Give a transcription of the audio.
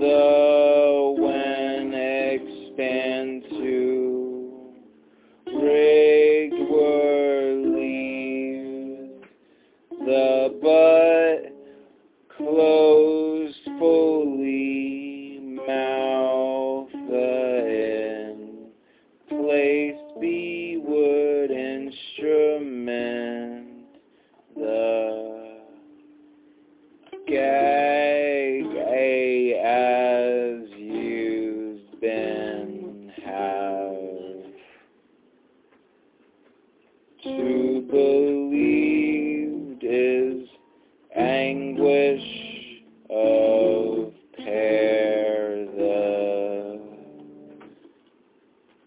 the when expand to rigged were the but closed fully, mouth the end, place be wood instrument, the gas. who believed is anguish.